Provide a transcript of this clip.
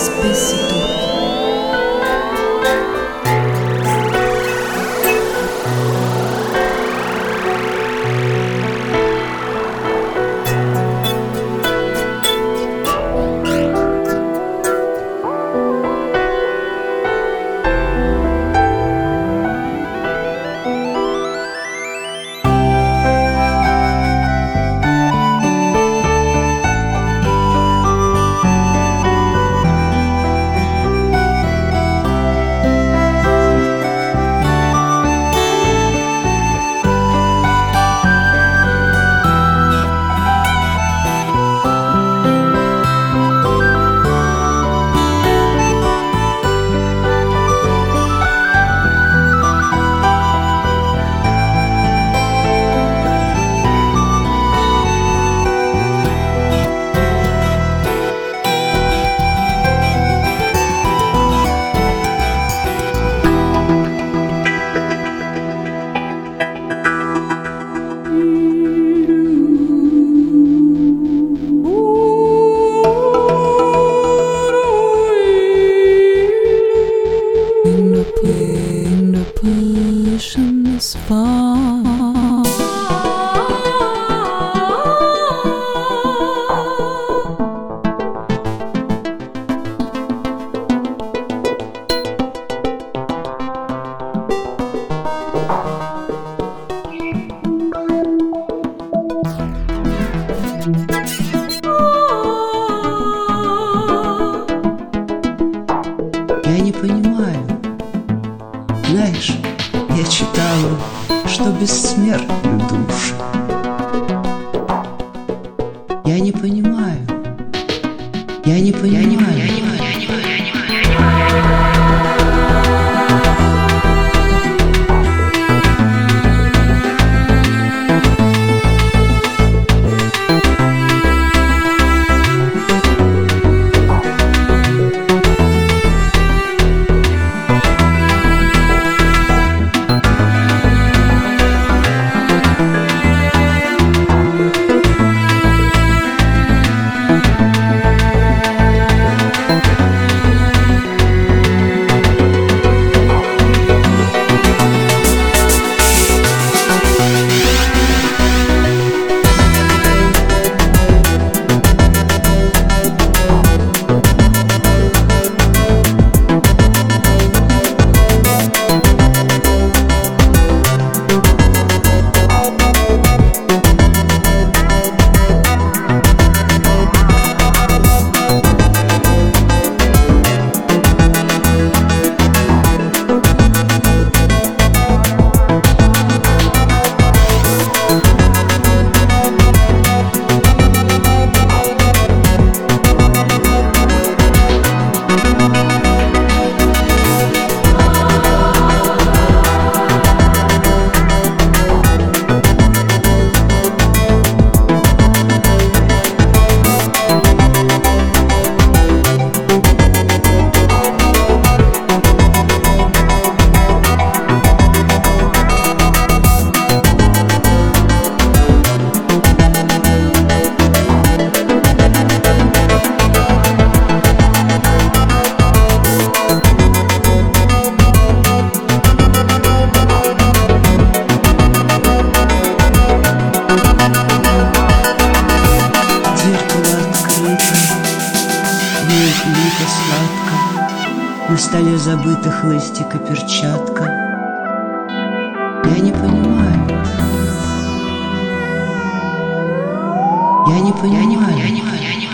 especie. Я читала, что бессмертны души. Я не понимаю. Я не понимаю. Я не понимаю. Столе забыта хлыстик и перчатка. Я не понимаю. Я не понимаю. Я не понимаю.